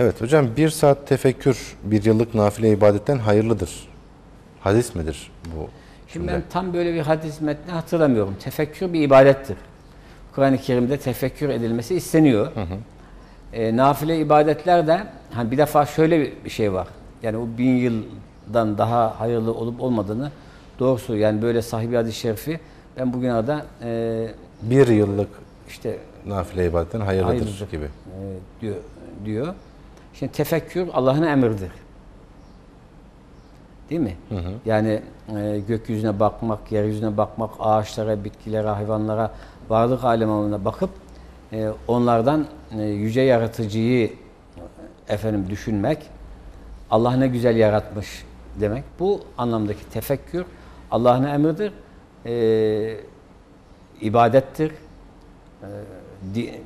Evet hocam bir saat tefekkür bir yıllık nafile ibadetten hayırlıdır. Hadis midir bu? Şimdi ben tam böyle bir hadis metni hatırlamıyorum. Tefekkür bir ibadettir. Kur'an-ı Kerim'de tefekkür edilmesi isteniyor. E, nafile ibadetler de hani bir defa şöyle bir şey var. Yani o bin yıldan daha hayırlı olup olmadığını doğrusu yani böyle sahibi hadis-i şerifi ben bugün arada e, Bir yıllık işte nafile ibadetten hayırlıdır, Hayırlıdır. gibi. e, diyor, diyor. Şimdi tefekkür Allah'ın emridir. Değil mi? Yani e, gökyüzüne bakmak, yeryüzüne bakmak, ağaçlara, bitkilere, hayvanlara, varlık alemine bakıp e, onlardan e, yüce yaratıcıyı efendim düşünmek, Allah ne güzel yaratmış demek. Bu anlamdaki tefekkür Allah'ın emridir, e, ibadettir, e, di-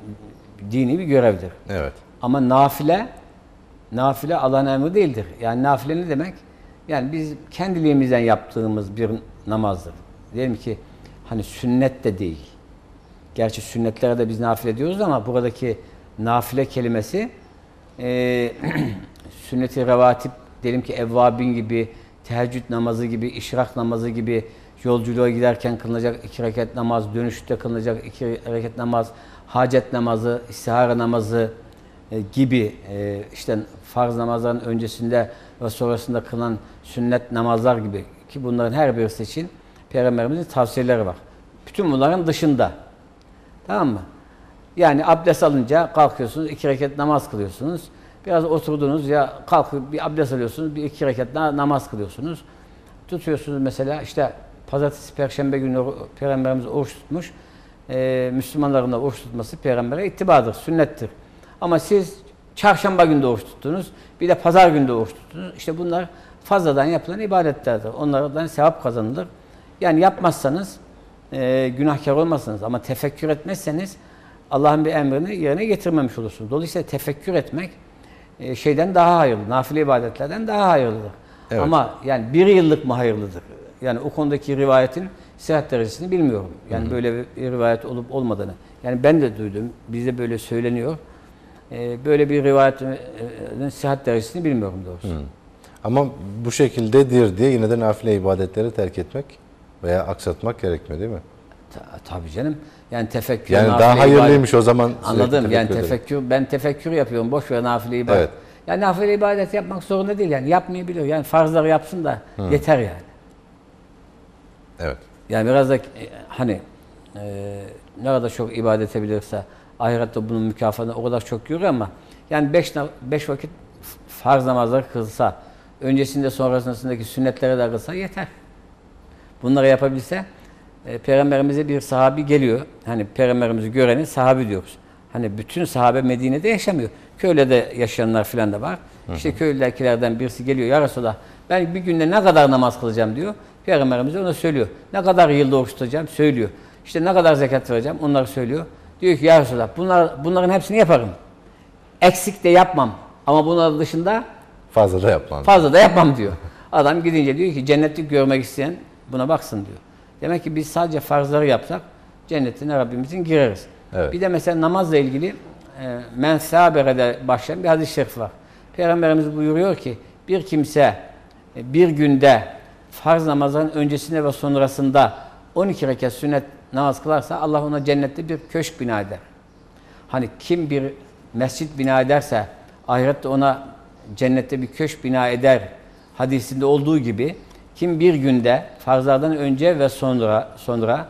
dini bir görevdir. Evet. Ama nafile, nafile Allah'ın emri değildir. Yani nafile ne demek? Yani biz kendiliğimizden yaptığımız bir namazdır. Diyelim ki hani sünnet de değil. Gerçi sünnetlere de biz nafile diyoruz ama buradaki nafile kelimesi e, sünnet-i revatip diyelim ki evvabin gibi, teheccüd namazı gibi, işrak namazı gibi yolculuğa giderken kılınacak iki rekat namaz, dönüşte kılınacak iki rekat namaz, hacet namazı, istihara namazı gibi e, işte farz namazların öncesinde ve sonrasında kılınan sünnet namazlar gibi ki bunların her birisi için Peygamberimizin tavsiyeleri var. Bütün bunların dışında. Tamam mı? Yani abdest alınca kalkıyorsunuz, iki rekat namaz kılıyorsunuz. Biraz oturdunuz ya kalkıp bir abdest alıyorsunuz, bir iki rekat namaz kılıyorsunuz. Tutuyorsunuz mesela işte pazartesi, perşembe günü Peygamberimiz oruç tutmuş. Ee, Müslümanların da oruç tutması Peygamber'e ittibadır, sünnettir. Ama siz çarşamba günde oruç tuttunuz, bir de pazar günde oruç tuttunuz. İşte bunlar fazladan yapılan ibadetlerdir. Onlardan sevap kazanılır. Yani yapmazsanız e, günahkar olmazsınız ama tefekkür etmezseniz Allah'ın bir emrini yerine getirmemiş olursunuz. Dolayısıyla tefekkür etmek e, şeyden daha hayırlı, nafile ibadetlerden daha hayırlıdır. Evet. Ama yani bir yıllık mı hayırlıdır? Yani o konudaki rivayetin sıhhat derecesini bilmiyorum. Yani böyle bir, rivayet olup olmadığını. Yani ben de duydum, bizde böyle söyleniyor. E, böyle bir rivayetin sıhhat derecesini bilmiyorum doğrusu. Ama bu şekildedir diye yine de nafile ibadetleri terk etmek veya aksatmak gerekmiyor değil mi? Ta- tabii canım. Yani tefekkür, Yani daha ibadet- hayırlıymış o zaman. Anladım. Yani tefekkür tefekkür, ben tefekkür yapıyorum. Boş ver nafile ibadet. Evet. Yani nafile ibadet yapmak zorunda değil. Yani yapmayabiliyor. Yani farzları yapsın da yeter yani. Evet. Yani biraz da e, hani e, ne kadar çok ibadet edebilirse ahirette bunun mükafatını o kadar çok görüyor ama yani beş, beş vakit farz namazları kılsa, öncesinde sonrasındaki sünnetleri de kılsa yeter. Bunları yapabilse e, Peygamberimize bir sahabi geliyor. Hani Peygamberimizi göreni sahabi diyoruz. Hani bütün sahabe Medine'de yaşamıyor. Köyde de yaşayanlar filan da var. İşte köylülerkilerden birisi geliyor. Ya Resulallah ben bir günde ne kadar namaz kılacağım diyor. Peygamberimiz ona söylüyor. Ne kadar yılda oruç tutacağım söylüyor. İşte ne kadar zekat vereceğim onları söylüyor. Diyor ki ya Resulallah bunlar, bunların hepsini yaparım. Eksik de yapmam. Ama bunların dışında Fazla da yapmam. Fazla da yapmam diyor. Adam gidince diyor ki cennetlik görmek isteyen buna baksın diyor. Demek ki biz sadece farzları yapsak cennetine Rabbimizin gireriz. Evet. Bir de mesela namazla ilgili e, men sabere'de başlayan bir hadis-i şerif var. Peygamberimiz buyuruyor ki bir kimse e, bir günde farz namazların öncesinde ve sonrasında 12 rekat sünnet namaz kılarsa Allah ona cennette bir köşk bina eder. Hani kim bir mescit bina ederse ahirette ona cennette bir köşk bina eder hadisinde olduğu gibi kim bir günde farzlardan önce ve sonra sonra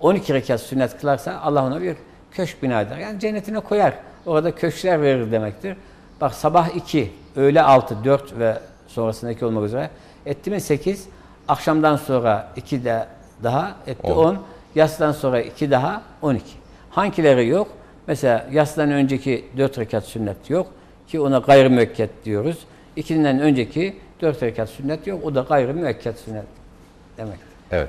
12 rekat sünnet kılarsa Allah ona bir köşk bina eder. Yani cennetine koyar. Orada köşkler verir demektir. Bak sabah 2, öğle 6, 4 ve sonrasındaki olmak üzere etti mi 8, akşamdan sonra 2 de daha etti On. 10, yatsıdan sonra 2 daha 12. Hangileri yok? Mesela yatsıdan önceki 4 rekat sünnet yok ki ona gayr müekket diyoruz. İkinden önceki 4 rekat sünnet yok. O da gayr müekket sünnet demek. Evet.